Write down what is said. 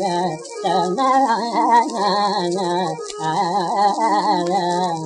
na na na na na na